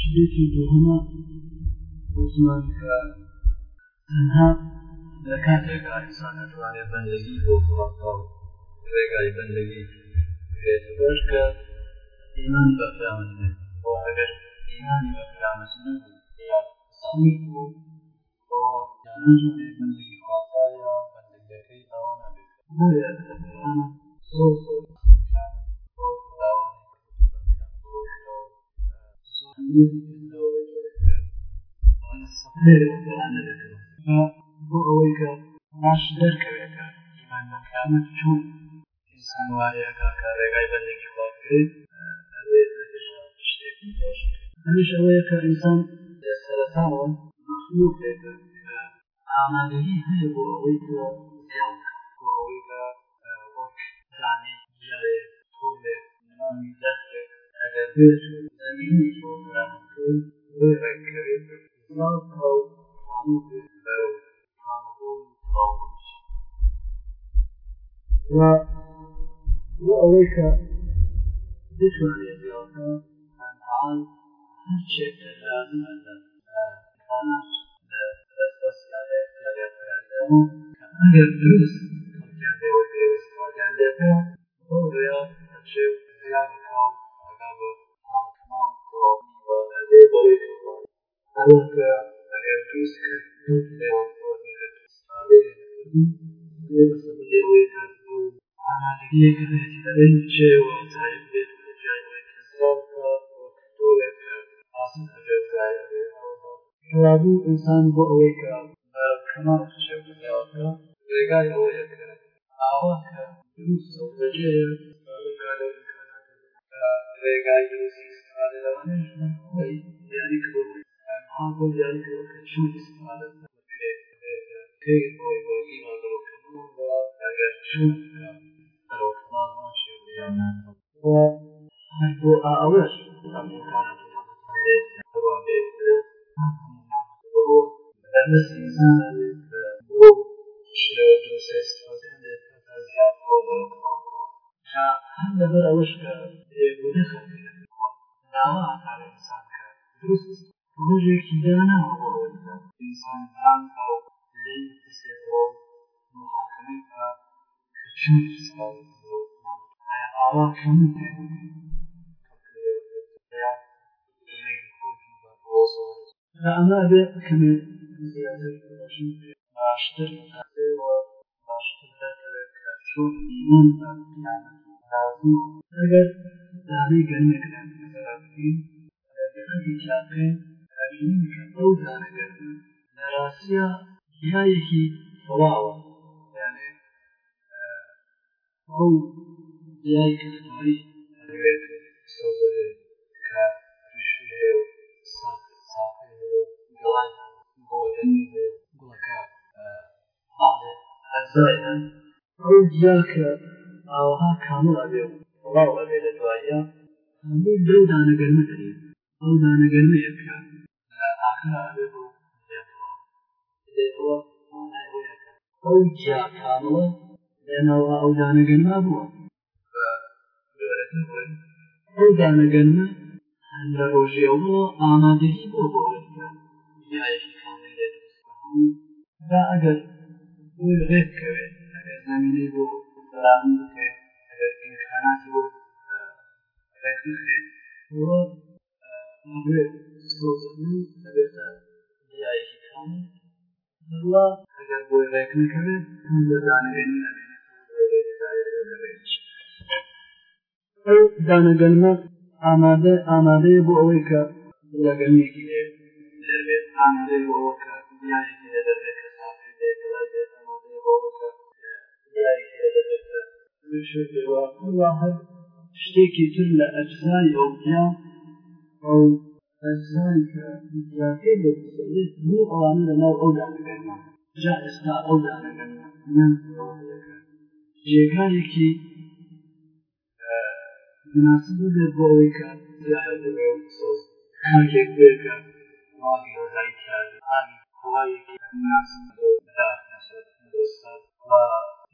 شتێکی دووهمە بۆ زمان کە تەنها لە کاتێکا ئینسان دەتوانێت بەندگی بۆ خڵقا و ڕێگای بەندگی بێت بۆش کە ایمانی بەفرامز بێت بۆ ئەگەر ایمانی بەفرامز نبوو یا سەمیر بوو بۆ یانەتوانێت بەندگی خڵقا یا بەندگیەکەی ئەوە نەبێت بۆیە زۆر زۆر بۆ ئەوەی کە باش دەرکەوێتە ئیمان بە قیامەت چون ئینسان وایە کە ڕێگای بەندێکی خواکرێت ئەوێ شتێکی خۆش هەمیش ئەوەیە کە ئینسان سەرەتاوە مەخلوق بێتە ئامادەگی هەیە بۆ ئەوەی کە زیان بۆ ئەوەی کە وەک زانێ ژایێ تۆ بێ نمانی دەستێک ئەگەر بێت زمینی پرۆگرام ڕێکەوێت هەموو بەرەو ئەوەی کە بتوانێت بیاکە تەنهاان هەرچێک لازمە لە خانات لە دەستبەسیارەکەەوە ئەگەر دروست کەمکیان لێوە پێویست ئاگەندەکە بەو ڕێیا هەرچێک زیان بکاو ڕابوو ئینسان بۆ ئەوەی کە کەمان شەکە ڕێگای ئەوەیە کە ئاواکە دروست بەجێ نهایەکی تەواوە یانێ ئەو جای کەسماری ئەوێت سەوزەرێ کە ریشی هەیە و ساقی هەیە و گەڵان گۆدەنی هەیە و گوڵەکە ئاڵێ ئەزایە ئەو جیا کە ئاوها کامڵ ئەبێ و تەواو ئەبێ لە دوایە هەموو لەو دانەگەرمە دەرێت ئەو دانەگەرمەیە کە ئاخرا ئەبێ بۆ دەیەوە مانایەکە ئەو جاکانەوە لێنەوە ئەو دانەگەنما بووە ئەو دانەگەنمە لە ڕۆژێەوە ئامادەی بۆ بۆەوەدا ئەگەر ڕێکەوێت ئەگەر زمینەی بۆ بەران بکرێت ئەگەر ئیمکاناتی بۆ ڕێک بخرێت ئەوە ئەبێت سۆزن ئەبێتە دیایکی کامل bu Allah agar bo'ylayotgan kuni danagalma amade amade bo'weka ulagamieki derbe amade bo'weka yaiki derbe kasafi de kalaje amade bo'weka yaiki derbe مشهد وكل واحد اشتكي كل أجزاء يوميا أو فذلك متياكد بسيط رو آن لنا أودان بگرنا جا استا أودان بگرنا من روحيك جيكانيكي مناسب بێت بۆ ئەوەی کە زیاد بێ و سۆز کارێک بێ کە واقعی وەزای کرد ئامی خۆیەکی مناسب و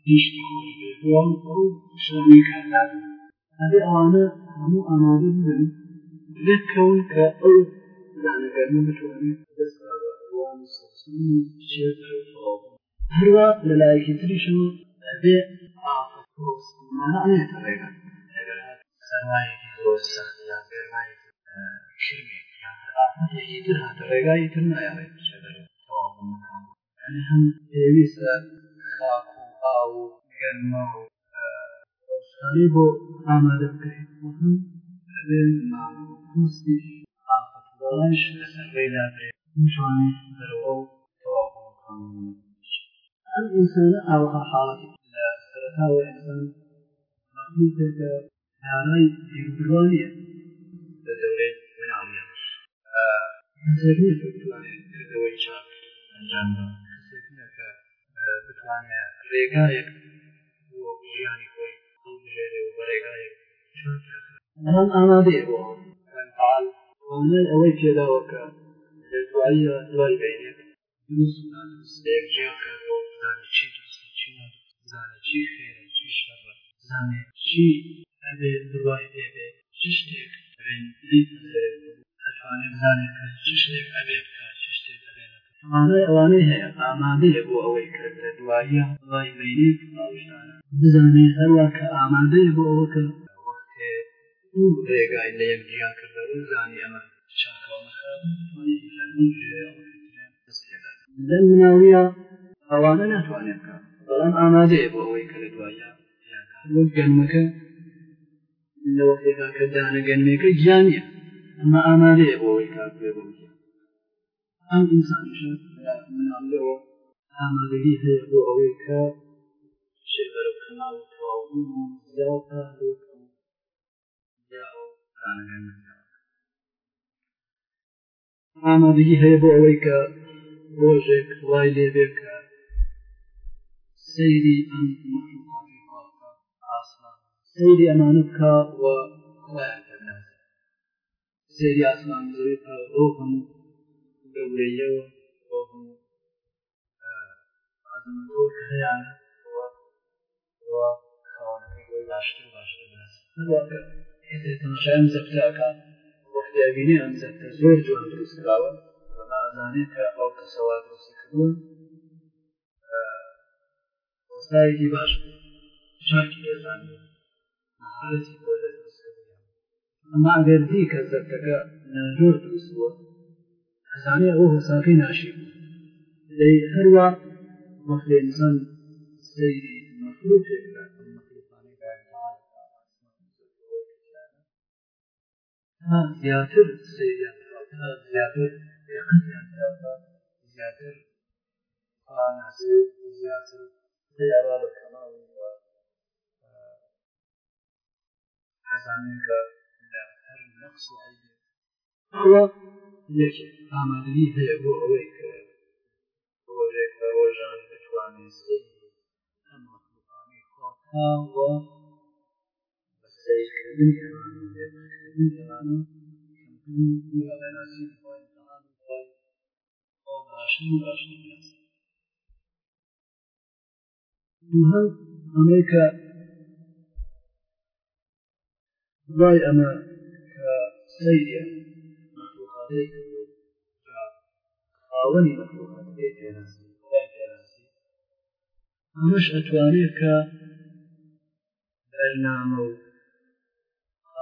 دیشتی خۆی بێ بۆ ئەو شەوەی کار لازم ئەبێ ئەوانە هەموو ئامادە ببن نەکەون کە ئەو زانەگەرمە بتوانێت دەست ئاوان هەروە لەلایەکی تریشم ئەبێ ئافەتۆستمانانێتە ڕێگەن لەگەر سەرمایەکی زۆر سەخت یا فێرمایەکی شرمێک یا ئافەتێکی تر هاتە ڕێگای تر نایەڵێت بچێ دەرەوە تەواو مکان ئەنە هەم پێویستە خاک و ئاو و گەرمە و ئەوستانی بۆ ئامادە بکرێت وەهم ئەبێ ماوە کوسیش آفت باش سرگیدا به میتونه در او توافق قانون ام انسان او حالت سرتا و انسان مخلوق که دارای دیروانیه در دوره منعمیه نظریه بتوانه در دوره چاپ انجام داد کسی که بتوانه ڕێگایەک بۆ ژیانی خۆی هەڵبژێرێ و بە ڕێگایەک چۆن ئەم ئامادەیە بۆ ئەوانە ئەوەی پێداوەکە لە دوایی دوای بینێت دروست نادروستەیەک ژێکە زانێ چی درستە چی زانێ چی خێرە چی شەڕە زانێ چی ئەبێ دوای بێبێ چ شتێک ئەتوانێت بزانێت چ شتێک ئەبێ بکە چ شتێک ئەبێت ئەمانە ئەوانەی هەیە ئامادەیە بۆ ئەوەی کە لە دواییە دوای بینێت ئەو شتانە بزانێ هەروە کە ئامادەیە بۆ ئەوە کە دوو ڕێگای لە یەک دیان کردەوە زانی ئەمە لەن مناویە ئەوانە ناتوانێت بکە بەڵام ئامادەیە بۆ ئەوەی کە لە دوایە گەنمەکە لە وەختێکا کە دانە گەنمێکە گیانە ئەمە ئامادەیە بۆ ئەوەی کار بێ بۆ ئەم ئینسانیش مناڵەوە ئامادەگی هەیە بۆ ئەوەی کە شێبەرەکەناڵ تەواو زیاوە ئەستانەکان ئامادەگی هەیە بۆ ئەوەی کە ڕۆژێک وای لێبێ کە سەیری ئەم سەیری ئەمانە بکە و سێری ئاسمان زەوی بۆ هەموو گەورەیەوە بۆ هەموو ئازمەوە هەیە باشتر باشتر تەماشایم زەفتەکان وەختیابینی ئەم زەفتە زۆر جوان دروستراوە بەما ئەزانێت کە ئەو کەسەوا دروستی کردوون وەستایەکی باش شاکی ئێزانانی مەهارەتی بۆ لە دروستکردیان ئەما گەردی کە زەفتەکە ناجۆر دروست بووە ئەزانێ ئەو هەساکەی ناشی بوو لەی هەروە وەخت ئینسان سەیری مەخلوقێک زیاتر سیریان زیاتر دقتیان زیاتر پاناسی زیاتر دیارا بە کەماڵی وە حەزانین کە لە هەر نەقص و عیبێ ئەوە یەک ئامادەگی هەیە بۆ ئەوەی کە ڕۆژێک لە ڕۆژان بتوانێت سەیری ئەم مەخلوقانی خۆ تا وە بە سەیرکردنی ئەمان لێ بکرێت دووهەم ئەمریکا ڕای ئەمە کە سەیە مەخلوقاتەی خاوەنی مەخلوقاتەکەی پێناسی خۆی پێناسی ئەمەش ئەتوانێت کە بەرنامە و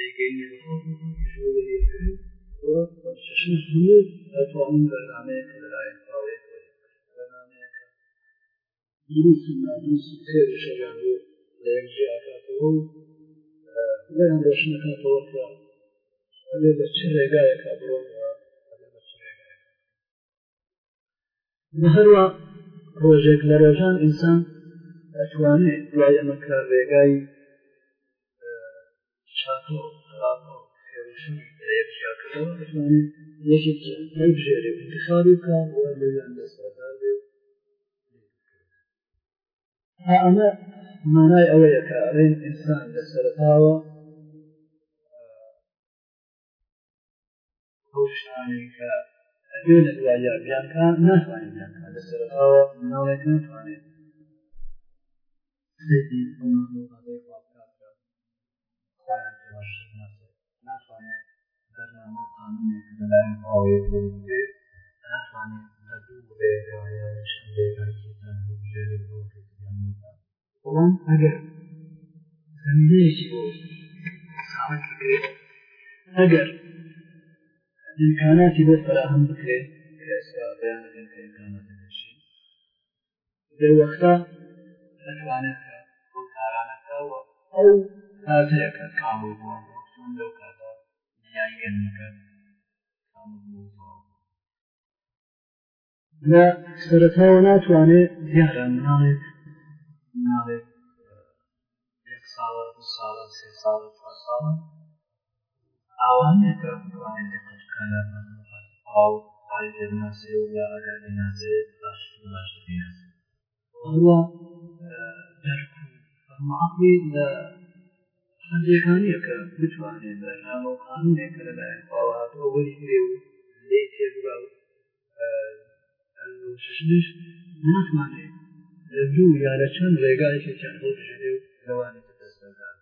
ئەتوانن بەنامەیەکە لەلایەن باوێت بەنامەیەەکە دروست نادروست خێر شەگان و لە یەکجی ئاکاتەوە و لەیان ڕۆشنەکاتەوە کە ئەبێ بە چ ڕێگایەکە بڕۆنەوە هەروە ڕۆژێک لە ڕێژان ئینسان ئەتوانێت دوای ئەمە کار ڕێگایی شاتۆ تەلاۆ خێوشنی درێژیاکردەوە دەتوانێت یەکێکی ئەم ژێری انتخابی بکە بۆ لەویان دەسەردار بێ ئەمە مانای ئەوەیە کە ئەڕێن ئینسان لەسەرتاوە ئەو شتانی کە ئەبێ لە دوایە بیانکە ناتوانین بیانکە لەسەرتاوە مناڵێک ناتوانێت سێتی ئەو مەخلوقاتەی خوا بکات خۆیان ئەمە قانونێک لەلای ئاوێت بێ ناتوانێت لە دوو ڕێگایانشان لێگایان بژێری بۆیان بەڵام ئەگەر زەندەیەکی بۆ ساوت بکرێت ئەگەر امکاناتی بۆ فراهم بکرێت ئێستا بەیان بکەن کە امکانات بشی لەو وەختا ئەتوانێت ئەو کارانەکەوە ئەو کاتەیەکە کامل بووە لەو کار دنیای وێنەکە لە سەرەتاوە ناتوانێت یاڕێت ناڵێت یەک ساڵە دو ساڵە سێ ساڵە چوار ساڵە ئەوانەکە بوانێت دقتکە لە ئاو پای پێناسێ و یا ئەگەر بینازێ باش باش بینازێ وەڵا دەرک فەرماقی لە هەندێکانەیە کە بتوانێت بەرنامە و قانونێکە لەلایەن باڵاتەوە وەریگرێ و لێ تێبرا و شش ناتوانێت لە دوو یا لە چەند ڕێگایکی چەند هەڵژێ و لەوانێت دەستدان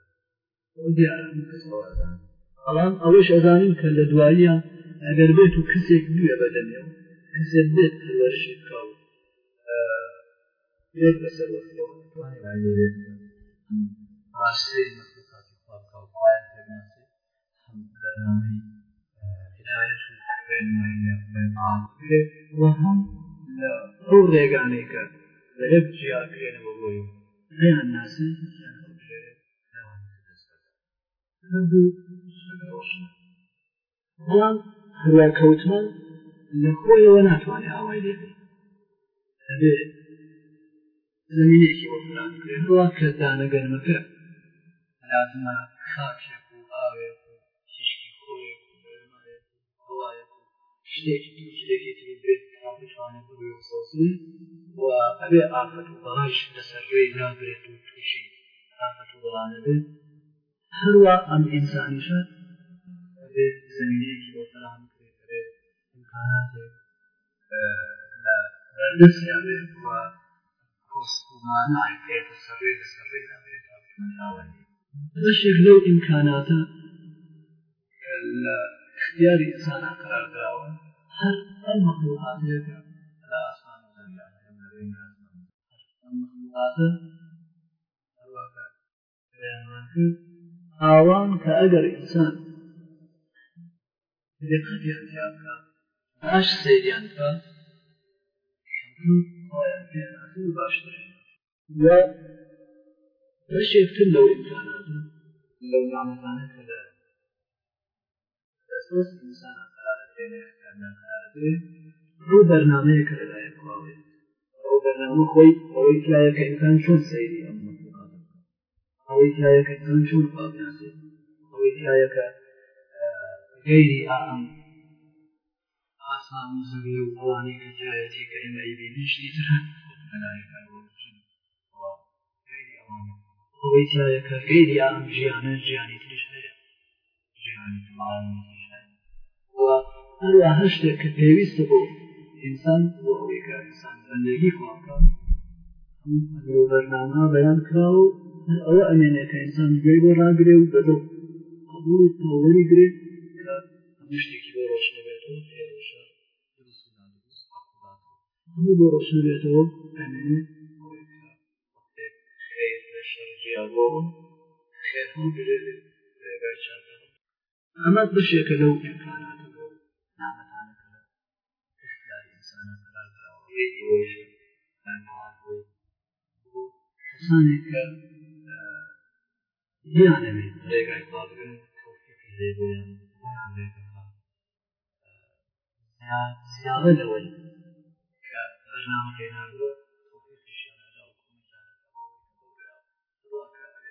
دیارە کەسەوەدان بەڵام ئەوەش ئەزانین کە لە دواییە ئەگەر بێت و کەسێک دوێ بەدەمێ و کەسێک بێت پەروەشی بکە و بێت بەسەر وەخەوە توانێت ڕاستەی برنامه هدایت و هەم لە ئەو ڕێگانێکە لە هەب جیاکرێنەوە بۆی نیان ناسن بەڵام هەلاکەوتمان لە خۆیەوە ناتوانێت ئاوای لێبێ ئەبێ زمینێکی وەفران کرێنەوە کە دانەگەرمەکە لازمە خاکێک شتێکی شتێکێکی بێتوانێت سازن و ئەبێ ئافەت و بەڵاش لەسەرێ نابرێت و تووشی ئافەت و بەڵانە بێت هەروە ئەم ئینسانیشە ئەبێ زمینەیەکی بۆ فەرام کرێت بێت امکاناتێک لە بەردەستیاێ و کۆستمانە ئاکرێت سەرێ لەسەرێ نابرێت ناوەنی بەشێک لەو ئیمکاناتە لە اختیاری ئینسانە قرارداوە هل المخلوقات لك على أصحاب الزريعة من بين أصحاب المخلوقات الواقع بيانان كرد آوان كأجر إنسان دقت يحتياك باش سيريان كا شمكن قوية بيانات باش درين و باش يكتل لو إمكانات لو نعمتانك لا أساس إنسان قرار بينك قرارەبێ ئەو بەرنمەیە کە لەلایەن بڵاوێت ئەو بەرنامە خۆی ئەوەی تلایە کە ئینسان چۆن سەیری ئەم ئەوەی تلایە کە ئینسان چۆن پاگناسێت ئەوەی تلایە کە غەیری ئەم ئاسان زەوی و ئەوانەی کە تلایەتی کە ئێمە ئیبی نیشتی تر بەلایەکە ئەوەی تلایە کە غەیری ئەم ژیانە ژیانی تریش هەیە ژیانی تمان هەروە هەر شتێک کە پێویستە بۆ ئینسان بۆ ئەوەیکە ئینسان بەندگی خواکە هەموو بەرنامە بەیان کرا و ئەوە ئەمێنێکە ئینسان گوێی بۆ ڕاگرێ و بەدڵ قبولی تەوەری گرێ کە هەموو شتێکی بۆ ڕۆشن بێتەوە پێڕۆشە هەموو بۆ ڕۆشن بێتەوە ئەمێنێ شەرجیابۆ خێر هەم بێت ئەمە بشێکە لەو امکانە ئەوەیشە کەسانێک کە یانەوێت ڕێگای بڵاگرن تەوفیقی لێ بۆیان بۆیان ڕێگەها زیادە لەوەی کە بەرنامە ڕێناردووە تەوفیقیشیانە لەو کۆمیسانەکە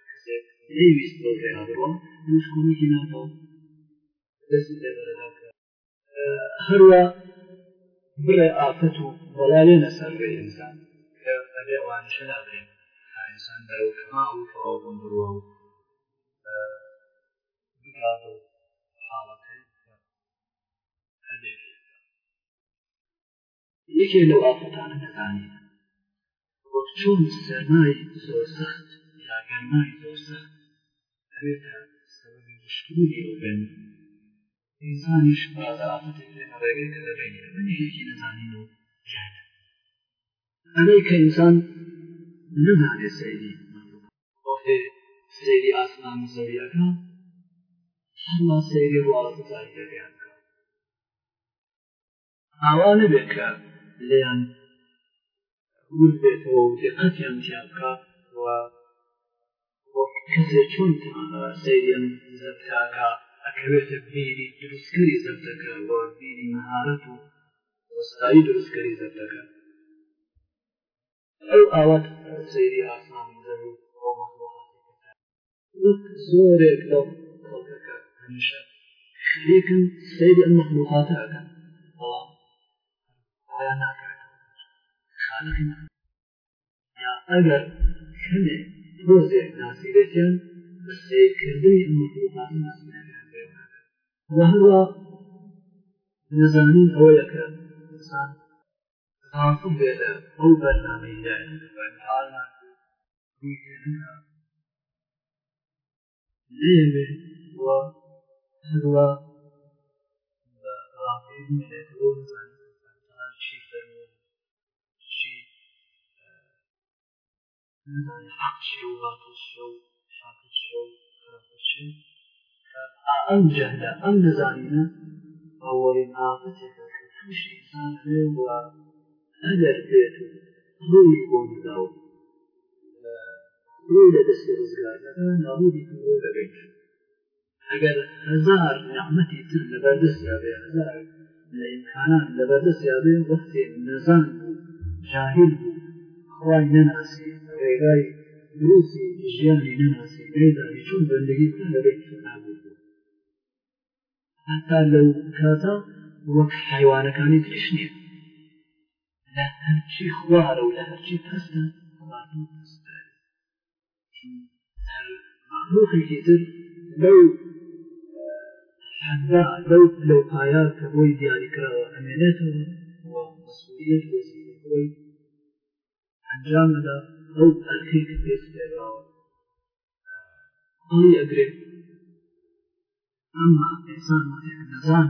کەسێک نەیویست بۆ ڕێنابڕۆ نوش کۆمیکی ناتەوە دەست لێ بەرەدا کە هەروە بڵێ ئافەت و بەڵالێ لەسەرگە ئینسان ئەبێ وانشە نابێن ئینسان دەرەوتما و تەواوبوون بڕوە و بگات و حاڵەکەی هەبێ یەکێ لەو ئافەتانە نەزانین وەک چۆن سەرمای زۆر سەخت یا گەرمای زۆر سەخت هەبێتە سەبەبی مشکلی ئەو بێنن ئینسانیش بازە ئافرێن ڕێگەی کە دەبێنی منێکی نەزانین و کرد ئەرەی کە ئینسان نەزانێت سەیری ئۆفێ سەیری ئاسمان زەویەکە هەما سەیری وڵاتزاری دەبیان کە ئاوانە بێت کە لێیان ور بێتەوە و دقەتیان تیان بکە و وەک کەسێ چۆن سەیریان زەبتاکە ئەکەوێتە بیری دروستکاری زەردەکە بۆ بیری مهارەت و وەستایی دروستکاری زەردەکە ئەو ئاوات سەیری ئاسان زەوی بۆ مەخلوقات وەک زۆرێک لەو خەڵکەکە هەمیشە خەریکن سەیری ئەم مەخلوقاتە ئەکەن بەڵام ئایا ناکرێت خالقی ناکرێت یا ئەگەر کەمێک ڕۆزێک ناسیرێتیان بە سیرکردنی ئەم مەخلوقات ناسیرێت هەروە نەزانین ئەوەیەکە ئسان تاقم بێت لە ئەو بەرنامەیدامان لێوێ هەروە بێت بۆ نزانین چی فەرمو چی نزانین حەق چی و باڵ چی و شاکر چی و خراپە چی ئەم جەهلە ئەم دەزانینە ئەوەی ئافتێکە کە تووشی ئینسان و ئەگەر بێت و ڕووی بۆ نەداوە ڕووی لە دەستی ڕزگارەکە نابودی دوۆ دەبێت ئەگەر هزار نعمەتی تر لەبەردەستیاابێ هزار لە ئیمکانان لەبەردەستیاابێ وەختێ نەزان بوو جاهل بوو خی نەناسی ڕێگای دروستی ژیانی نەناسی ێدا چون بەندگی لەبێت چون نبوو هەتا لەو کاتە وەک حیوانەکانی تریش نییە لە خوار ولا و لە هەرچی پستە مخلوقێکی تر لەو حدا لو لەو پایا کە بۆی دیاریکراوە ئەمێنێتەوە و مەسئولیت بۆ زیینەوەی ئەنجام نەدا ئەو ئەرخی کە پێس پێراوە ئەڵی ئەگرێت ئەمما ئێسان وەختێک نەزان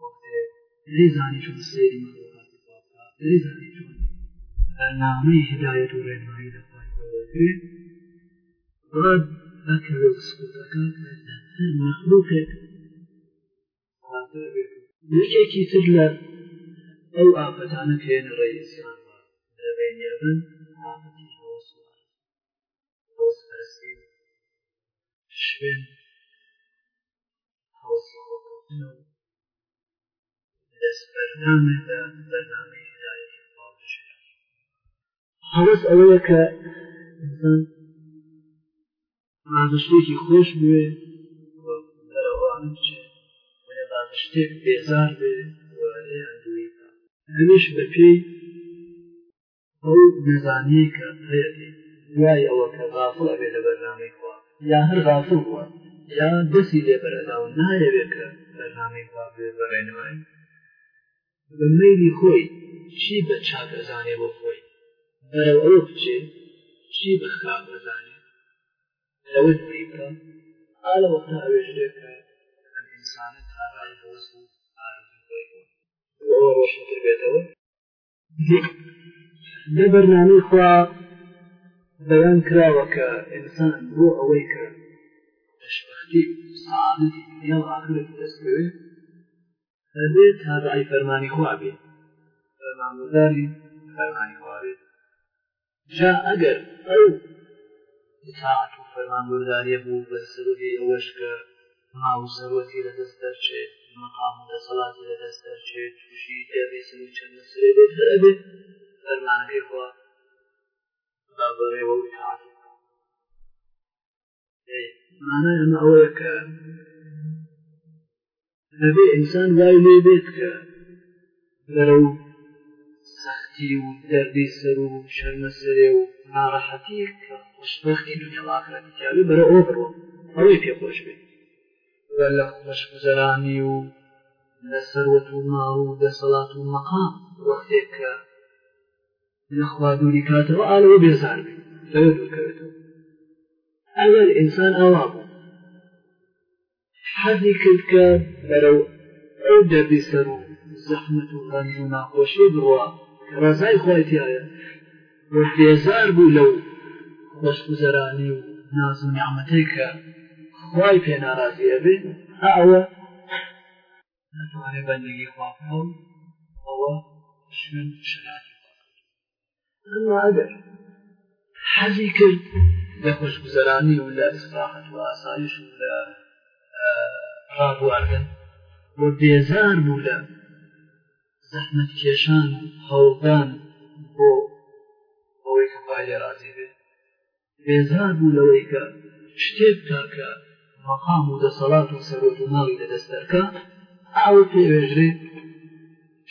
وەختێک لێزانی چۆن سێری مەخلوقات بابکە لێزانی چۆن بەرنامەی هدایەت و ڕێنمایی لەخوای بەوەگرێ ڕەد ئەکەوێت سکوتەکە کە لە هەر مەخلوقێک یەکێکی تر لە ئەو ئافەتانە کێنە ڕێئسان دەبێنێبن ئافەتی هەوەسوار هەوەسپەرستی شوێن خۆشی خۆکەوتن و دەست بەرنامێدا بەرنامەی هدایەتی باش هەڵس ئەوەیە کە ئینسان بازشتێکی خۆش بوێ بەرەوان بچێ وە بازشتێک بێزار بێ وەێ ئەندوی هەمیش بە پێی ئەو نەزانەیە کە هەیە دوایەوە کە غافڵ ئەبێ لە بەرنامەی خوا یا هەر غافڵ بووە یا دەسی لێ بەرەداوە نایەوێت کە بەرنامەی بابێ بەڕێنەوەی بە میلی خۆی چی بە چاکەزانێ بۆ خۆی بەرەو ئەو بچێ چی بە خراپەزانێ لەوە بریبە ئالە وەختا ئەوێژێکە ئەم ئینسانە تاڕای هۆز و ئارزوو خۆی بوون ئەوە ڕۆشنتر بێتەوە لە بەرنامەی خوا بەیان کراوە کە ئینسان بۆ ئەوەی کرد خوشبختی سعادتی دنیا و آخرت دەست بوێ ئەبێ تابعی فەرمانی خوا بێ فەرمانبەرداری فەرمانی خوا بێ جا ئەگەر ئەو تاعت و فەرمانبەرداریە بوو بە سەبەبی ئەوەش کە ماو سەرۆتی لەدەست دەرچێت مقام و دەسەڵاتی لەدەست دەرچێت تووشی ئەبێ سەوی چەند نسرێ بێت هەر ئەبێ فەرمانەکەی خوا بەڕێوە و تاعت مانە ئەمە ئەوەیەکە ئەبێ ئینسان وای لێ بێت کە لەرە و سەختی و دەردی سەر و شەرمە سەرێ و ناڕەحەتی کە خوشبختی دنیاڵاکرەتیاوی بەرە ئەو بڕۆ ئەوەی پێخۆش بێت لە خۆشگوزەرانی و لە سەروەت و ماڵ و دەسەڵات و مەقام وەختێک کە لەخوا دووری کاتەوە ئالەوە بێزار بێت لەوێ دوورکەوێتەوە ئەگەر ئینسان ئەوا بوو حەزی کرد کە بەرەو ئەو دەبی سەر و زەحمت و ڕەنج و ناخۆشی بڕوە کە ڕزای خۆیتیایە بۆ بێزار بوو لەو خۆشگوزەرانی و ناز و نیعممەەی کە خی پێ ناڕازیە بێ ئەوە نتوانێت بەندگی خواکە و ئەوە شوێن شرانی ئەمما ئەگەر حەزی کرد لە خوشگوزەرانی و لە ئیسراحەت و ئاسایش و لە ڕابواردن بۆ بێزار بوو لە زەحمت کێشان و هەوڵدان بۆ ئەوەی کە پایە رازی بێت بێزار بوو لەوەی کە شتێک کاکە مەقام و دەسەڵات و سەرۆت و ماڵی لە دەستەرکە ئاوە پێوێژرێ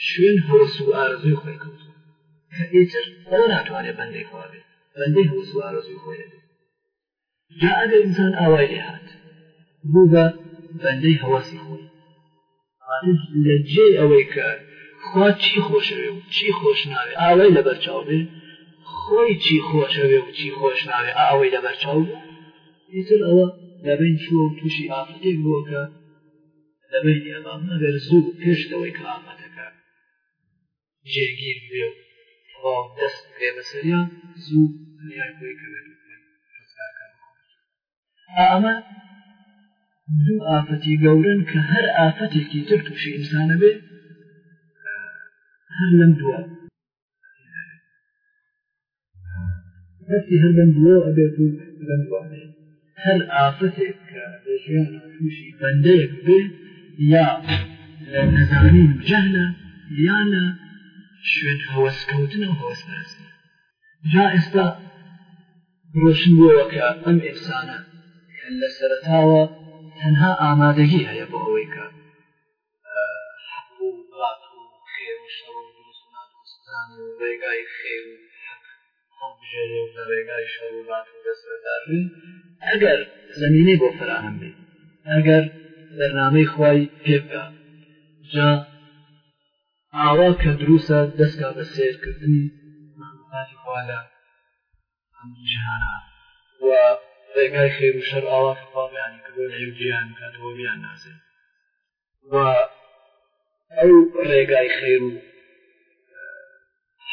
شوێن هۆس و ئارزوی خۆی کەوت کە ئێتر ئەوە ناتوانێت بەندەی خوا بێت بەندەی هۆز و ئارزوی خۆی بێت جا ئەگە ئینسان ئاوای لێهات بوو بە بەندەی هەواسی خۆی لە جێ ئەوەی کە خوا چی خۆشەوێ و چی خۆش ناوێ ئاوای لە بەرچاوێ خۆی چی خۆشەوێ و چی خۆش ناوێ ئاوەی لە بەرچاو ئیتر ئەوە لەبین چوە و تووشی ئافرەتێک بووە کە لەبین ئەمام ئەگەر زوو پێشتەوەی کە ئامەتەکە جێگیر بێ و تەواو دەست پێ بەسەریان زوو یان کۆی کەوێت دو آفتی گورن که هر آفتی که تر تووشی ئینسانە بێ هەر لەم دووە دەستی هر لم دو ئەبێت و لەم دوانێ هەر ئافەتێک کە لە ژیان تووشی بەندەیەک بێ یا لە نەزانین جەهنە یانە شوێن هەوەسکەوتن و هەوەسپەرستی جا استا روشن بووەوە کە ئەم ئێسانە لە سەرتاوە تەنها ئامادەگی هەیە بۆ ئەوەی کە ڕێگای خێر و هەڵبژێری و لە ڕێگای شەڕوبات و دەسەردارن ئەگەر زمینەی بۆ فراهم بێت ئەگەر بەرنامەی خی پێبگا جا ئاوا کە دروسە دەستگا بە سێرکردنی مەخلوقاتی خوا لە هەموو جیهانە و ڕێگای خێر و شەر ئاوا فڵامیانی کردۆ لە هێودیان کاتەوە بیان نازێن و ئەو ڕێگای خێر و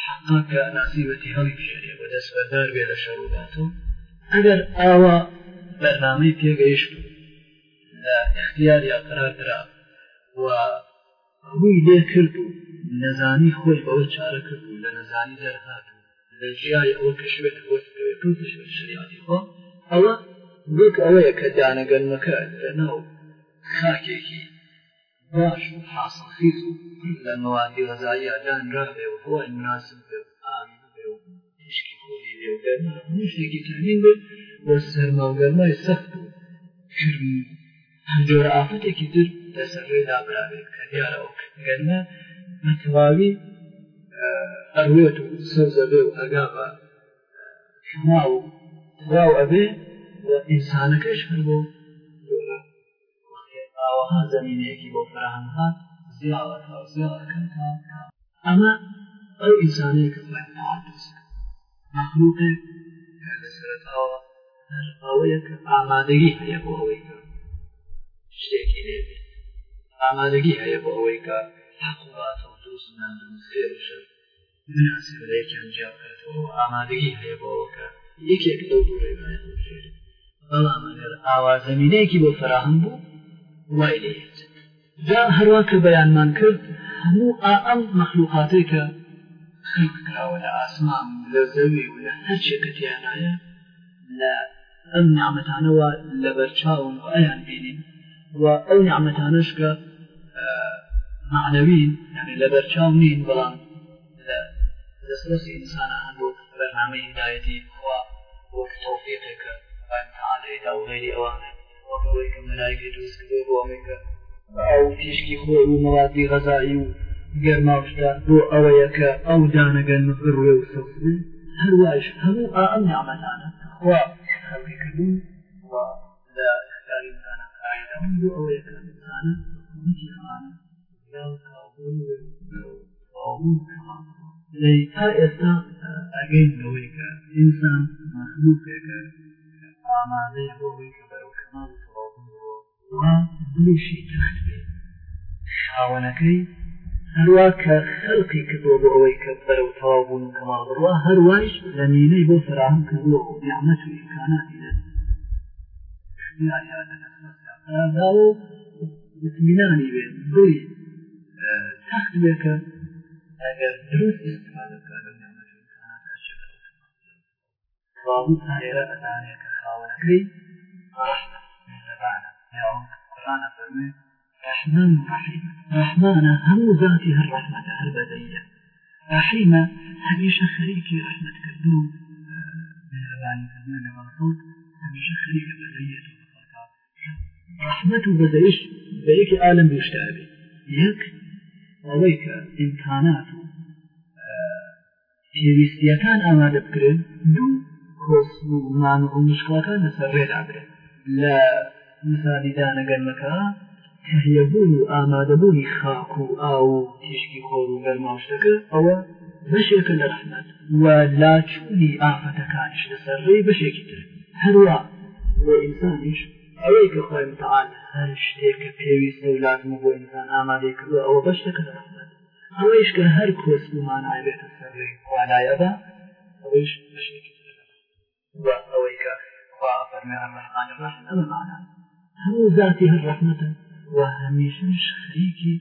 حقاکە ناسیبەتی هەڵی بژێرێ بە دەستبەردار بێ لە شەڕوباتۆ ئەگەر ئاوا بەرنامەی پێگەیشت لە اختیار یا قرار درا و ڕووی لێ کرد و نەزانی خۆی بەوە چارە کرد و لە نەزانی دەرهات و لە ژیای ئەوە کەشوێت بۆ شریعتی خۆ ئەوە بک ئەوەیە کە دانەگەنمەکە لە ناو خاکێکی باش و حاصلخیز و لە مەوادی غەزایی ئەدان ڕابێ و هۆی مناسب بێ ئاێ و هیچکی خۆری لێ گەرمشتێکی ترین بێت بۆ سەرماوگەرمای سەخت و کرم هەنجۆرە ئافەتێکی تر لەسەر ڕێدا براوێت کە دیارە ئەو گەرمە بەتەواوی ئەروێت و سەوزەبێ و ئەگا بە شما و راو ئەبێ ئینسانەکەش هەر بۆ ئاوەها زمینەیەکی بۆ فراهمها زیاوەکە زیاەکەن تا ئەمە ئەو ئینسانەیە کە فەناتس مەخلوقێ لەسەرتاوە هەر ئەوەیە کە ئامادەگی هەیە بۆ ئەوەی کە شتێکی لێبێت ئامادەگی هەیە بۆ ئەوەی کە حقوڵاتە و دووس ناندون خێشە مناسبەیەکیان جیاکاتەوە ئامادەگی هەیە بۆ ئەوەکە یەکێک لەو دوڕێ بەڵام ئەگەر ئاوازەمینەیەکی بۆ فراهم بوو وای لێت جا هەروە کە بەیانمان کرد هەموو ئەم مەخلوقاتەی کە خکراوە لە ئاسمان لە زەوی و لە هەرچێکە تیانایە لە ئەم نامەتانەوە لە بەرچاوم و ئەیان بینین و ئەو نامەتانشکە معنەوین یعنی لە بەرچاو نین بەڵام لە دەسرسی ئینسانە هەندوو بەرنامەی دایەتی خوا وەک تۆفیقێکە ئەدا و غێری ئەوانە وەکەوەی کە مەلایکی دروستکردەوە بۆ ئەمریکا ئەو پێشکی خۆی و مەڵاتی غەزایی و گەرماوشدا بۆ ئەوەیەکە ئەو دانەگەن ڕێ و سەوسن هەروواش هەموو ئەم نامەدانە خوا خەڵکردون و لە ئختاری ئەوەیەکە تا ئێستا ئەگەین لەوەی کە ئینسان مەخلوقێکە ئامادەی بۆی کە بەرەو کەمال تەواوبوون بووە وا دڵیشی تەخت بێ خاوەنەکەی هەروە کە خەڵقی کردووە بۆ ئەوەی کە بەرەو تەواوبوون کەمال بڕوە هەروایش لە مینەی بۆ فراهم کردووە و یامەت و ئیمکاناتی لە دا و مینانی بێ بڵی تەخت بێکە ئەگەر دروست استفادەکە بابوو تایرە ئەدانێکە خاوەەکەی ڕحمە مهرەبانە یاوەک قورآە فەرمێ ڕحمان ڕحیم ڕحمانە هەموو ذاتی هەر ڕحمەتە هەر بەدەیە ڕحیمە هەمیشە خەریکی ڕحمەتکردن رحمة مهرەبانیکردن لەگەڵ خەڵک هەمیشە خەریکە بەدەیە ڕحمەت و رحمة بە یەکی ئالم بێشتابێ یەک ئەوەی کە ئیمکانات آه، و پێویستیەکان ئامادە بکرێن دوو کۆسمان و مشکڵەکە لەسەر ڕێدابرێت لە مثالیدانە گەرمەکە کە هەیەبوون و ئامادەبوونی خاک و ئا و تیشکی خۆر و گەرماشتەکە ئەوە بەشێکە لە ڕحمەت و لاچوونی ئافەتەکانش لەسەر ڕێی بەشێکی تر هەروە بۆ ئینسانیش ئەوەی کە خۆی متعاال هەر شتێک کە پێویستە و لازمە بۆ ئینسان ئامادەی کردوە ئەوە بەشتەکە لە ڕحمەت ئەوەیش کە هەر کۆسممان ئاوێتە سەر ڕێی والایەدا ئەوەیش بەشێکی بە ئەوەی کە خوا فەرمێمەمانە هەموو ذاتی هەر ڕحمەتن و هەمیشش خەریکی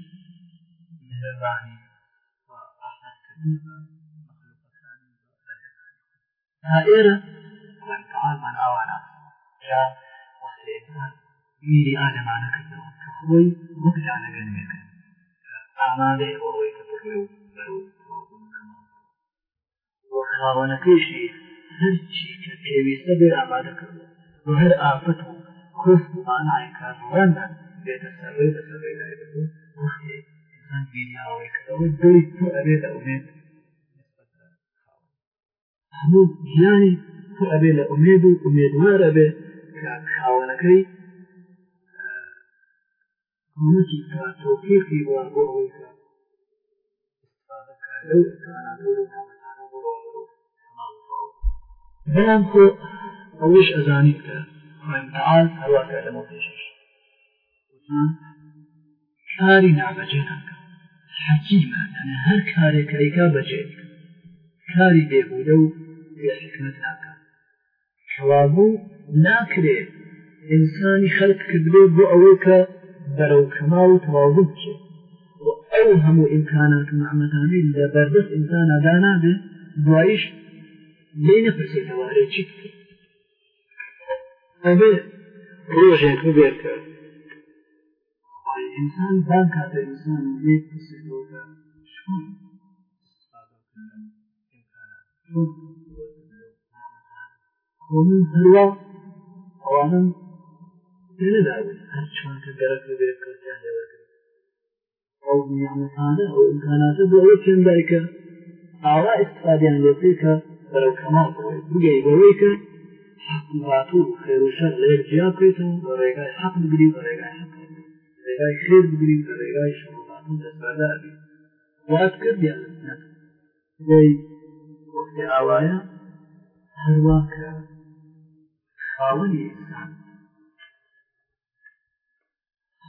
مهرەبانی ئێرە من ئاوانە جا میری ئادەمانە کردەوە کە خۆی وەک لانەگەنمێکن ئامادەی ئەوەی کە بڕێ و بەرەو خاوەنەکەیشی هەر چی کە پێویستە بێ ئامادەکردن و هەر ئافت و کوست و ئانایکارڕەنان بێتە سەرەوەی لە سەرەوەی لای ببوو وەختی ئینسان بینیاوەی کردەوە دڵی تو ئەبێ لە ئومێد هەموو ژیانی تو ئەبێ لە ئومێد و ئومێدوار ئەبێ کە کاوەنەکەی گروکی کە تۆکێکی بۆ بۆ ئەوەی کە استفادەکە لەو ئێسانان لەو ناوەی بەڵام خۆ ئەوش ئەزانی کە خوێندار هەواکە لەمە پێشش کاری نابەجێ ناکە حەکیمە ئەنە هەر کارێکەیکا بەجێ کاری بێبوودە و بێحکمت ناکە کەوابوو ناکرێت ئینسانی خەلق کردێ بۆ ئەوەی کە بەرەوکەما و تەواوو بچێت ئەو هەموو ئیمکانات و نعمەتانی لە بەردەست ئینسانەدا نابێت دواییش لێ نەپرسێت هەوارێ چی بکەیت ئەبێ ڕۆژێک بێت کە ئینسان بان کاتە ئینسان لێ پرسێتەوەدا چۆن خۆمن هەروە ئەوانم لێداون هەر چۆن کە گەرەک بێت کەوتیان لێوەگرن ئەو نیامەتانە ئەو ئیمکاناتە بۆ ئەوە چێن دایکە ئاوا ئستفادیان لێ پێکە بەرەو کەمال بڕۆی بگەی بەوەی کە حقواتو خێروشەر لە یەک جیا بکەیتەوە بە ڕێگای حەق بگری بە ڕێگای حەق ڕێگای خێر بگری بە ڕێگای شەڕواتو دەستبەردار بێت وات کردیان دەی وەختی ئاوایە هەروە کە خاوەنی ئینسان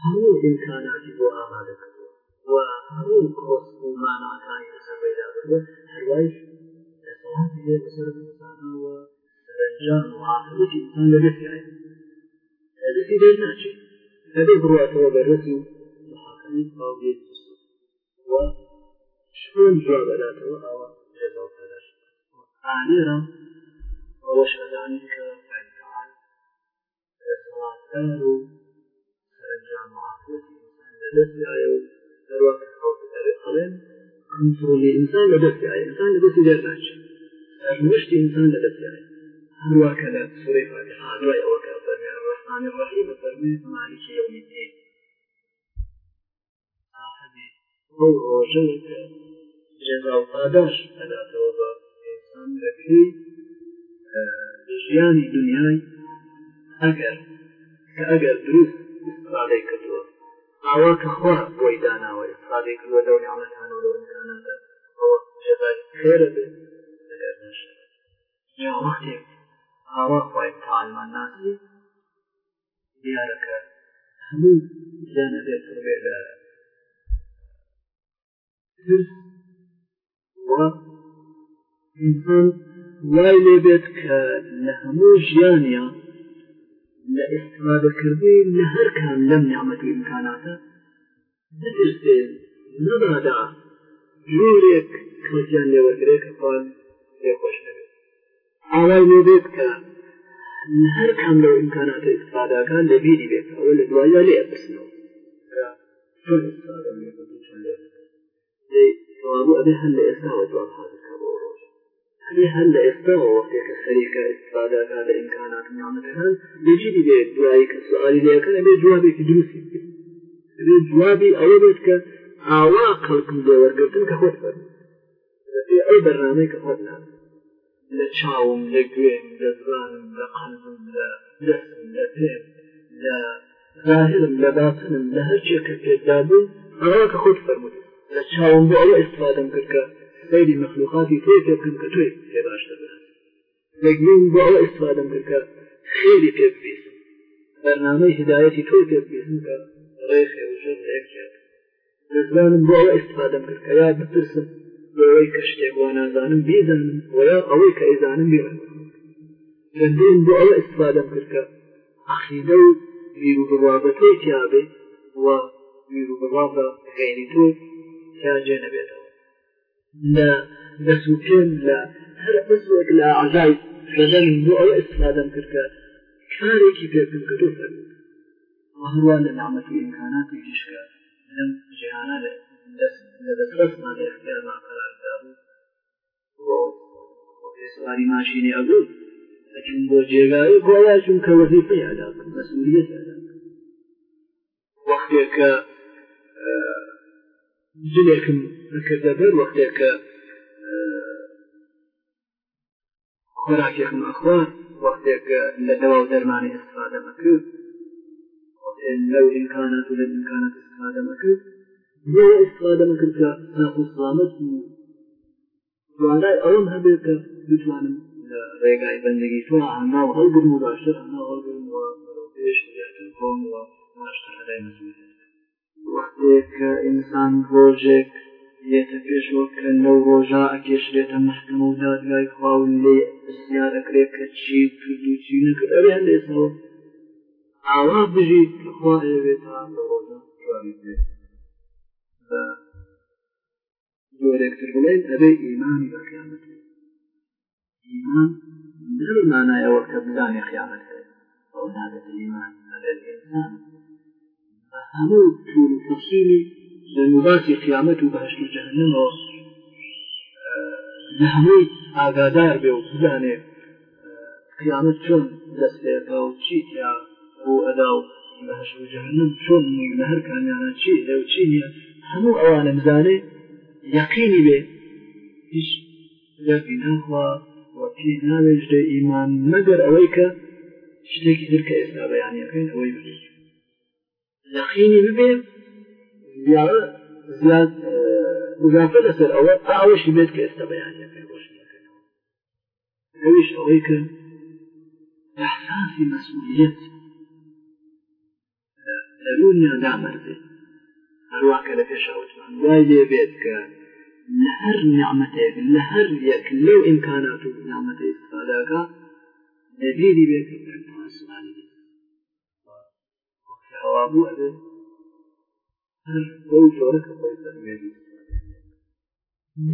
هەموو ئیمکاناتی بۆ ئامادە کردووە و هەموو کۆست و ماناکانی لەسەر بەیدا بردووە هەروایش مقدماتی لێ بەسەر ئینسانەوە سەرنجام وعاقبەتی ئینسان لە دەستی ئاین لە دەستی دەر ناچێت لەبێ بڕاتەوە بە ڕێزی و محاکەمەی باوێت و شکۆن جوا بەداتەوە ئەوە جێزا و پەدەش ئالێرە ئەوەش ئەزانی کە فەرتان دەسەڵاتدار و سەرنجام وعاقبەتی ئینسان لە دەستی ئایە و دەرواکە خەڵک دەڵێن کنترۆلی ئینسان لە دەستی نوشتی انسان لە دەستیانێت هەروواکە لە سوی فاتحا دوای ئەوەکە فەرمێ ڕحمان ڕحیم فەرمێ مالک یوم الدین صاحبی ئەو ڕۆژەیە کە جێزا و پاداش ئەداتەوە بە ئینسان دەکەی ژیانی دنیای ئەگەر کە ئەگەر دروست استفادەی کردووە ئاوا کە خوا بۆی داناوە استفادەی کردووە لەو نعمەتان و لەو امکاناتە ئەوە جێزای خێرە بێت گردش یا وەختێک ئاوا خۆی تاالمان ناسی دیارەکە هەموو زانە بێت بێ لە ئینسان وای لێ بێت کە لە هەموو ژیانیا لە ئستادەکردی لە هەرکان لەم نیامەتی امکاناتە نترسێن نەدادا جوورێک کەسیان لێوەگرێکە پان پێ خۆش نەبێت ئاوای لێ بێت کە هەر کام لەو ئیمکاناتە ئستفاداکان لە بیری بێت ئەوە لە دوایە لێ بسنەوە چۆن ئستفادا لێ بکەن چۆن لێ بکەن جوابو ئەبێ هەر لە ئێستاوە جواب حاضرکە بۆ ڕۆژ هەێ هەر لە ئێستاوە وەختێککە خەریکە ئستفاداکە لە ئیمکانات نامەکان لەجیری بێت دوایی کە سوالی لەکە ئەبێ جوابێکی دروستی بێت جوابی ئەوە بێت کە ئاوا خەڵکم لێوەرگتن کە خۆت بەرن ئەو بەرنامەی کە خۆنا لە چاوم لە گوێم لە زانم لە قەنزم لە دەستم لە پێم لە ظاهرم لە باتنم لە هەرچێکە پێدابوو ئەوەکە خۆت فەرمووت لە چاوم بۆ ئەوە ئستفادەم کردکە سەیری مەخلوقاتی تۆ پێکەم کە توێ پێ باش دەبێت لە گوێم بۆ ئەوە ئستفادەم کردکە خێری پێ ببیستم بەرنامەی هدایەتی تۆ پێ ببیستم کە ڕێخێ وژەم لە یەک جێت لە زانم بۆ ئەوە ئستفادەم کردکە یا بترسم بەوەی کە شتێک بۆ نازانم بێزن وەرە ئەوەی کە ئێزانم بێن چەندین بۆ ئەوە ئستفادەم کردکە عقیدە و بیرروبڕوابەتەی تیاابێ و بیرروبڕوا بە غێنی تۆ تیاجێ نەبێتەوە لە دەسوکێن لە هەر بەسوێک لە عزای فەدەن بۆ ئەوە ئستفادەم کردکە کارێکی پێکم کردو فەرمووت هەروان لە نامەتی ئیمکاناتی تیشکە لەم جیهانە لە دەست لە دەسترسمان لە اختیار ماکە سواری ماشینی ئەبوو ئەچون بۆ جێگای گویا چون کە وەزیفە یاداکەم مەسئولیت یاداکەم وەختێک کە جلێکم نەکردە بەر وەختێک کە خۆراکێکم ئەخوار وەختێک لە دەواو دەرمانی استفادە مەکرد لەو ئیمکانات و لە ئیمکانات استفادە مەکرد استفادە مەکرد کە ساق و سلامەت و دوانای ئەوم هەبێت کە بتوانم لە ڕێگای بەندگی تۆ هەنا و هەڵگر و باشتر هەنا هەڵگرم وە پێش زیاتر کۆم وە باشتر هەلای مزمێت وەختێک کە ئینسان ڕۆژێک دێتە پێشوە کە لەو ڕۆژا ئەکێشرێتە مشکم و دادگای خواو لێ پرسیارەکرێت کە چی کردوچی نەکرد ئەویان لێسەوە ئاوا بژیت خوا هەوێت تا لە ڕۆژە جوابی بێت جۆرێکتر بڵێن ئەبێ ئیمانی بە قیامەت ئیمان نە مانایەوە کە بزانێ خیامەت ئەو نابێت ئیمان ئەبێت ئینسان بە هەموو تور و تەفسیلی زەنوباسی قیامەت و بەهشت و جەهنمەوە لە هەمووی ئاگادار بێ و بزانێ قیامەت چۆن دەست لێکە و چیتیا بۆ ئەدا و بەهشت و جەهنم چۆن لە هەر کامیانە چی لەو چی نیە هەموو ئەوانە بزانێ یقینی بێ هیچ ناخوا وەکی ناوێژدە ئیمان مەگەر ئەوەی کە شتێکی درکە ئێستا بەیانەکەین ئەوەی بێ یقینی ببێ زیاد مضافە لەسەر ئەوە ئاوەشی بێت کە ئێستا بەیانەکەین ئەوش ئەوەی کە احساسی مەسئولیت لەرونیان دامەرێت هەروواکە لە پێشوتمان وای لێ بێت کە لە هەر نیعممەەیەک لە هەر یەک لەو ئیمکانات و نیعممەتی استفادەکە دەبیری بێت ئاسمانی هەوابوو ئەبێ هەر بەو جۆرە کە بۆی دەمێنی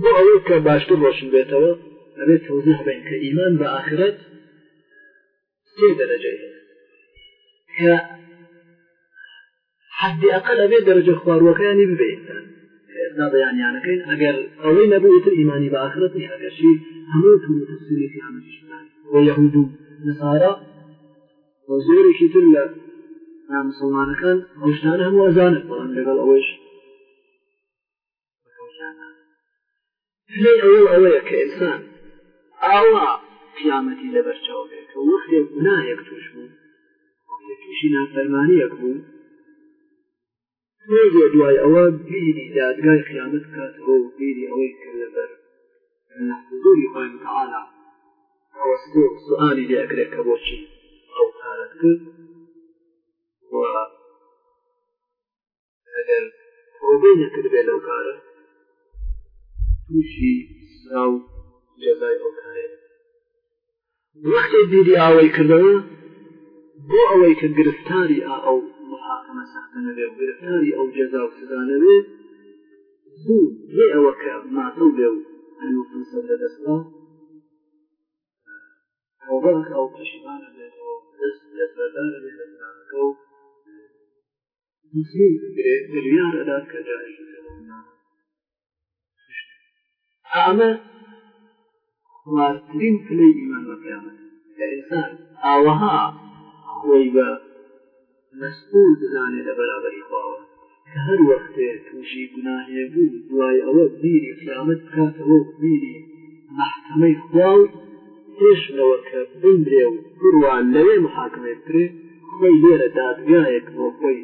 بۆ ئەوەی کە باشتر ڕۆشن بێتەوە ئەبێت توضیح بین کە ئیمان بە ئاخرەت سێ دەرەجەی کە حدی ئەقل ئەبێ دەرەجە خواروەکانی ببێتان ئێستا بەیانیانەکەین ئەگەر ئەوەی نەبووتر ئیمانی باخرەتی ئەگەشی هەموو تو تەسیری قیامەتیشدان بۆ یەهود و نسارا بۆ زۆرێکی تر لە نامسڵمانەکان ئەوشتانە هەموو ئەزانت بەڵام لەگەڵ ئەوەش لێ ئەوە ئەوەیە کە ئینسان ئاوا قیامەتی لەبەرچاو بێت کە وەختێک گوناهێک توش بوو وەختێک توشی نافەرمانیەک بوو نێگێ دوای ئەوە بیری دادگای قیامەت کاتەوە و بیری ئەوەی کە لەبەر حضوری خۆی متعالا ئەوەستێ سوئالی لێ ئەگرێت کە بۆچی ئەو کارت کرد و ئەگەر خۆبەی نەکردبێ لەو کارە تووشی سرا و جەزای ئەو کارێت وەختی بیری ئاوەی کردەوە بۆ ئەوەی کە گرفتاری ئا ئەو حاکمە سەختنە بێ بەکاری ئەو جێزا و سزانەوێ زوو لێ ئەوە کە ماتەو بێ و هەلو فرسە لەدەستا تەوبەک ئەو پەشیمانە بێتەوە دەست دەستبەردارە بێ لە زمانەکە و بریار ئەدا کە جاهی ئامە خواردترین پلەی ئیمان بە قیامەت کە ئینسان ئاوەها خۆی بە مەسئول بزانێت لە بەرابەری خواوە کە هەر وەختێ تووشی گوناهێ بوو دوای ئەوە بیری قیامەت کاتەوە بیری مححکمەی خواو پێشنەوە کە بمرێ و بڕوان لەوێ محاکمێ بکرێ خۆی لێرە دادگایەک بۆ خۆی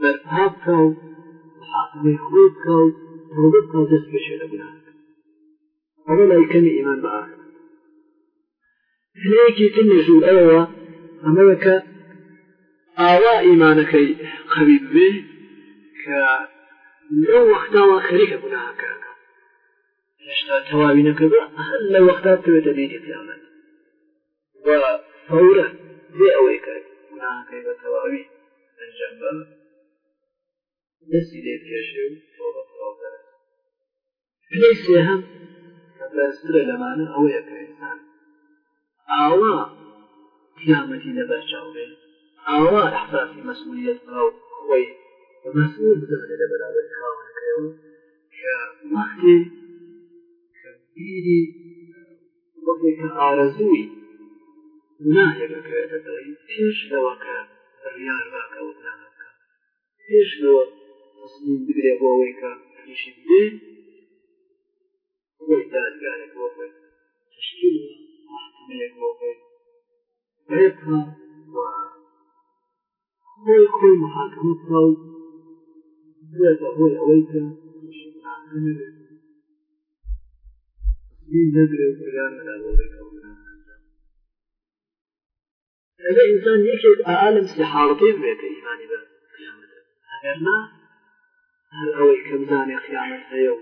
بەرپابکە و محاکمەی خۆی بکە و تۆبە بکە دەست بشێ لە گوناهەکە ئەوە لایکەمی ئیمان بە ئاخر هەیەکی تر نێژوو ئەوەوە ئەمەوە کە ئاوا ئیمانەکەی قەوی بێ کە لەو وەختاوە خەریکە گوناهاکەەکە هێشتا تەواوی نەکەبە هەر لە وەختا توێتە دیری قیامەت و فورا بێ ئەوەی کە گوناهاکەی بە تەواوی ئەنجام بە دەستی لێ پێشێ و تۆبە بڵاوکە پێی سێهم کە بەسترە لەمانە ئەوەیە کە ئینسان ئاوا قیامەتی لەبەر چاوێت ئاوا احساسی مەسئولیت بڵاو خۆی مەسئول بزانێت لە بەرابەری خاوەنەکەیەوە کە وەختێ کە بیری وەختێک کە ئارەزووی ناهێبەکەوێتە دڵی پێش لەوە کە ڕیان باکە و بناکە پێش لەوە تەسلیم بگرێ بۆ ئەوەی کە تریشی بدێ خۆی دادگارێک بۆ خۆی تشکیل محکمەیەک بۆ خۆی بێتەوە خۆی خۆی محاکمە ان و بێتە هۆی ئەوەی کە نەگرێ و پرگانەدا بۆ ئەگە ئینسان یەکێک ئالم سەحاڵەتەی بێتە ئیمانی بە ئەگەرنا هەر ئەوەی کەمزانێ خیانەت هەیە و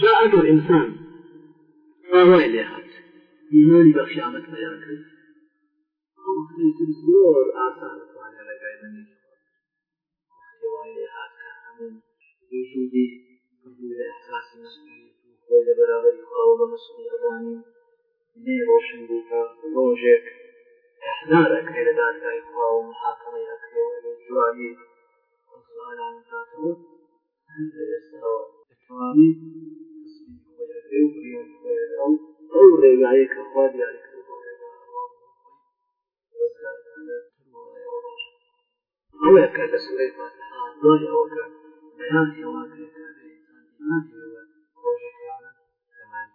جاء أجر إنسان فهو إليه إيماني بخيامة بيان كذب ئەو هەدەیتر زۆر ئاسان توانێ لەگای بەنی هاتکەوایێ هاتکە هەموو وجودی لە احساسی مەسئولیت و خۆی لە بەرابەری خاوە بە مەسئول ئەدانیم لێ ڕۆشن بووکە ڕۆژێک نارەکەی لە دادگای خوا و محاکەمەی ئەکرێەوە لێ جوابی ئەسوالان داتەوە لە ئێستاوە بتوامی تسبیح خۆی ئەکرێ و بریان خۆیەدا و ئەو ڕێگایە کە خوا دیارەکە ئەوەیە کە لە سلەیمان هاندۆی ئەوەکە بەیان هێواکرێتەکە ڕۆژی قیامەت لەمان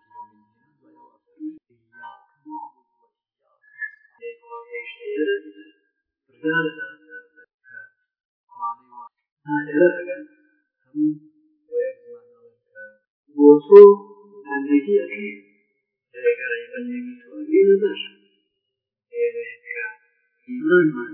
بۆ تۆ هەندێکی ئەەکەی لەگەڕی بەندێکی تۆگەی نەبەش ئێوەیە کە ئیمانمان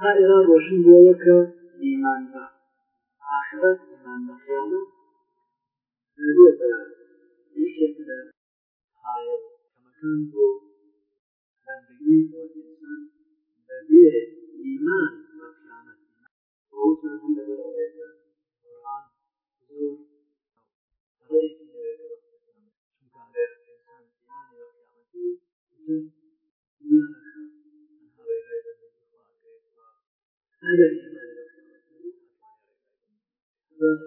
تا ئێرا ڕۆژن بۆەوە کە ئیمان بە ئاخرەت ئیمان بە قیامەت لەبێ بە یەکێک لە ئاە کەمەکان بۆ بەندگی بۆ ئینسان لەبێ ئیمان بە قیامەت بۆتان هەم لەبەر ئەوەیە قورآن زۆر ڕێکی لەوێ چونکە لێ ئینسان ئیمانی بە قیامەتی زۆر اگر ایمان اگر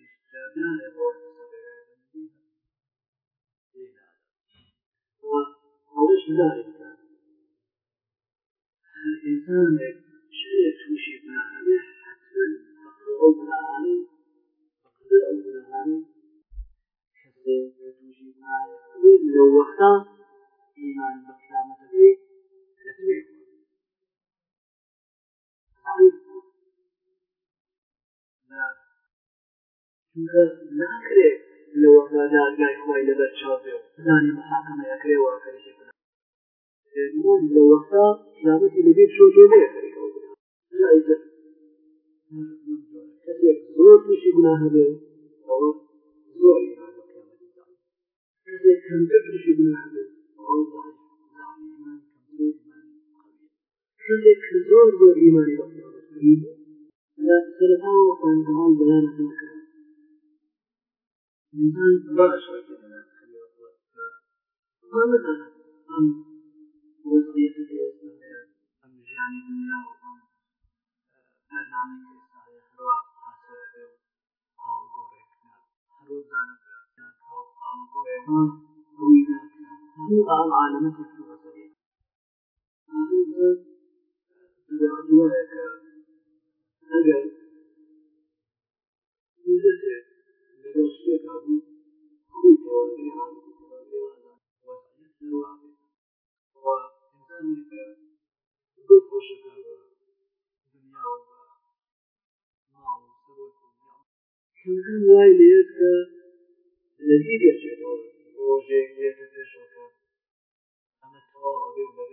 استعداد بود و خودش داره هر انسان شيء توشي بناهانه حتما فقر او بناهانه فقر او بناهانه كسي توشي بناهانه لو وقتا ايمان بقيامته بي كسي چونکە ناکرێت لە وەقتا دادگای خۆی لەبەر چاپێ و زانی محاکمە ئەکرێەوە کەێکی بنا لە وەقتا سلامەتی لەبێت شۆ جێبێ کەسێک زۆر توشی گونا هەبێ ئەوە زۆر کەسێک کەمتر توشی گونا هەبێ ئەوە کەسێک کە زۆر زۆر ئیمانی سەرتا و خوێندەوان بەیانەکەن انسان باش ئەم وەزیەتە ئێستا ئەم ژیانی دنیا و ئەم بەرنامەی ئێستاە هەروە حاصل بێ و هاڵگۆڕێکنا هەروە زانەکەیان هاو هاڵگۆڕێمە ڕووی ناکە هەموو ئاڵ عالەمەتێک وەزەریە بەعادی وایە کە ئەگەر وزەتێ لەگەڵ شتێکا بوو خۆی پێوەگری هاان خۆشەکە بە دنیا و بە ماڵ و سەرۆ کەمکەم وای لێت کە لەبیرێتێتەوە ڕۆژێک لێتە پێشەکە ئەمە تەواو بێ لە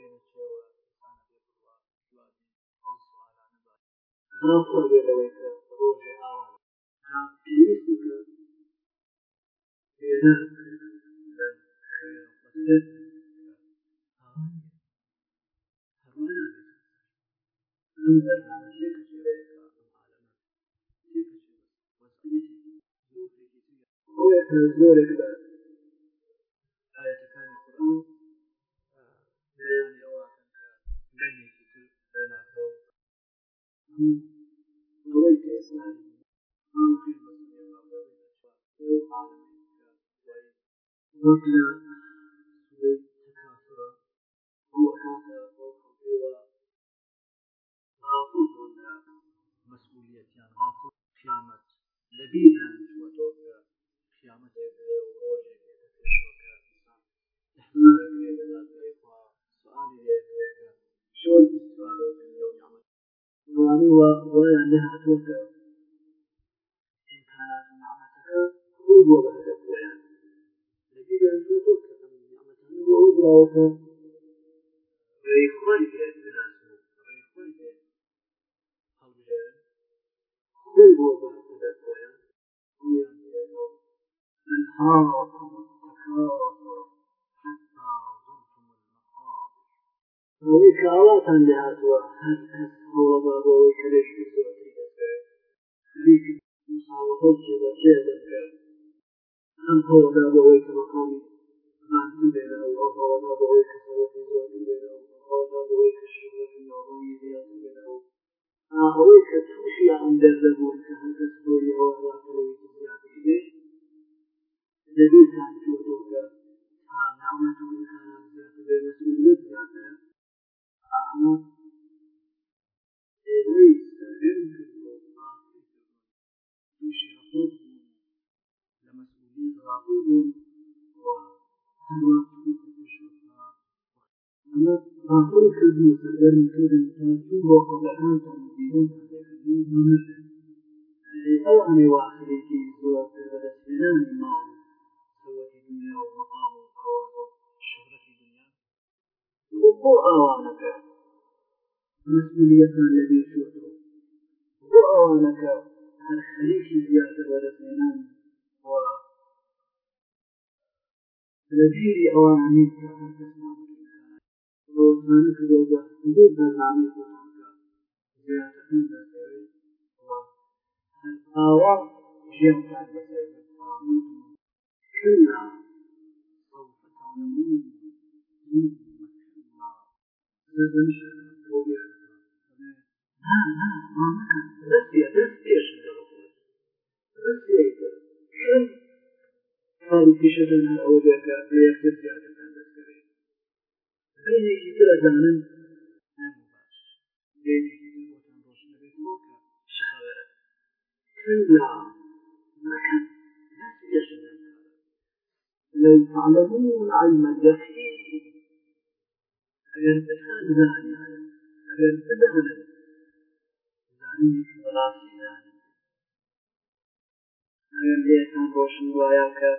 بەڵام بێتەوەی کە ڕۆژێ ئاوان پێویست بکە لێدە لە خەوێت ئەم بەرنامەشێک زۆرێک hold کردن سەردەرمی کردن چوو بۆ قەڵەکان تەنزیدن نامردن ئەو ئەمەی واخرێکی زۆرتر بەدەستێنانی ماڵ سەوەتی دنیا و مەقام و ئەوواز و شهرەتی دنیا بۆ ئەوانەکە مسئولیەتان لەبیر شوتەوە بۆ ئەوانەکە هەر خەریکی زیاتر بەدەستێنان وە لەبیری ئەوان هەمیت کەس ناوە بەرنامی خۆتان بکات زیاترن دەکەوێت هەرماوە ژێمتان بەسەر بێت كلا سوف تعلمون لازم شغل توبيخ ها ها ما مكان بس يا بس ايش بس يا كم هذه في شغلنا او بيك بيك زياده بين كتير زمان بێنێکی تر بۆتان ڕۆشن دەبێت بۆ کە شخەوەرە كلا مكان دەست گەشتن لو تعلمون علم اليقين ئەگەر بتان زانیە ئەگەر بدانن زانینێکی بەڕاستی زانین ئەگەر لێتان ڕۆشن وایە کە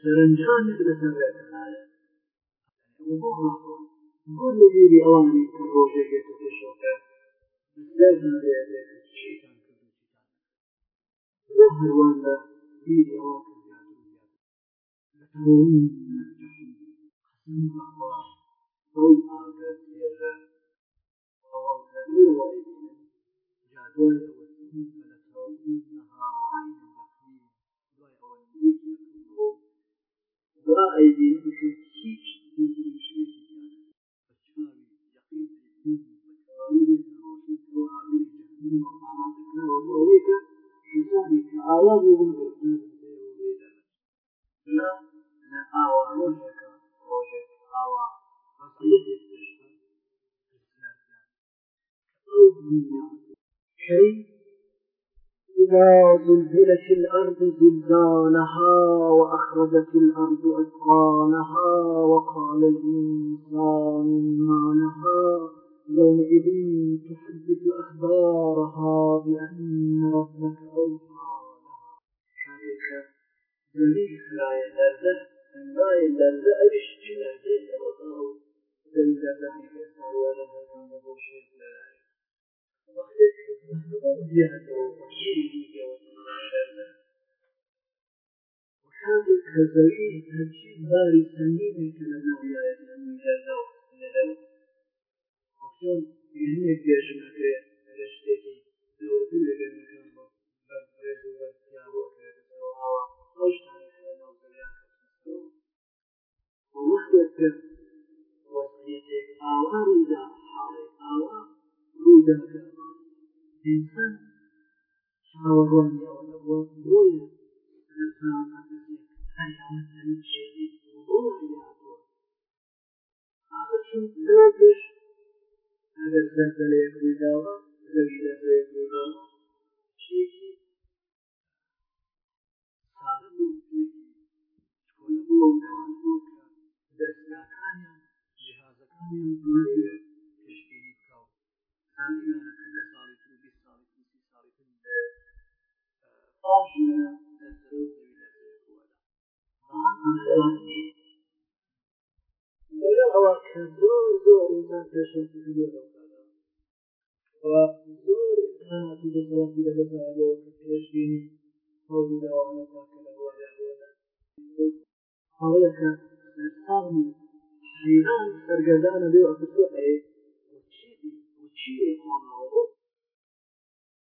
سەرنجانێک لەسەر بێتەنایە بۆ هاخۆن بۆ لەبیری ئەوانی کە ڕۆژێکێت پێشەکە بەزارێکێت چیتان کردوتان بۆ هەروان لە بیری ئەوە کردیان ئەو ئاگە تێژە ئەوڵ لە دوور وای بینن جادوای ئەوە لە تاوی نەهاعین دەقی دوای ئەوە نزیکی بۆ ئەیبین هیچ دوشێکی إذا زلزلت الأرض زلزالها وأخرجت الأرض أثقالها وقال الإنسان ما لها يومئذ تحدث أخبارها بأن ربك أوحى لها كذلك ذليك لا يدرد لا يدرد أرش إلا ذلك وطاو ذلك ذلك يكسر ولا يدرد بوشي إلا لا وكذلك ذليك هجي باري سنيني كلا نوعي آيات من جلده وكذلك چۆن بینێک بێژم ئەکرێت لە شتێکی زۆرتر لەگەنەکان بۆ بەرز و بەریا بۆکرێتەوە ئاوا خۆشتانێک لە ناو زەریان کەسەوە وەختێک کرد وەسیەتێک ئاوا ڕوویدا حاڵێک ئاوا ڕوویداکە ئینسان چاوەڕوانی ئەوە نەبووە بۆیە هەرزان ئەکەسێک هەر ئەوە هەمی شێری بۆ هەیاتوە آخر چون لەو پێش ئەگەر زەردە لە یەک ڕوویداوە زەوی لە یەک ڕوویداوە شتێکی سادە بوو کۆلە بوو ئەو داوان بوو کە دەستناکانیان جیهازەکانیان دوێت پێشبینی بکەوە زانیوانە کە دە ساڵی تر بی ساڵی تر سی ساڵی تر لە پاش لەسەر و زەوی لەسەر یەکوەدا بەڵام ئەمە دەوانێت لەگەڵ ئەوە کە زۆر زۆر ئینسان پێشم زۆر ئینسانات دەزڵاتی لە بەزایەوە کە پێشبینی هەڵبوونەوەە تاکە لە وایەوەدە هەڵەکە سەرسان حیران سەرگەدانە بێ ئەفرسی ئەی چی چی خۆمەوە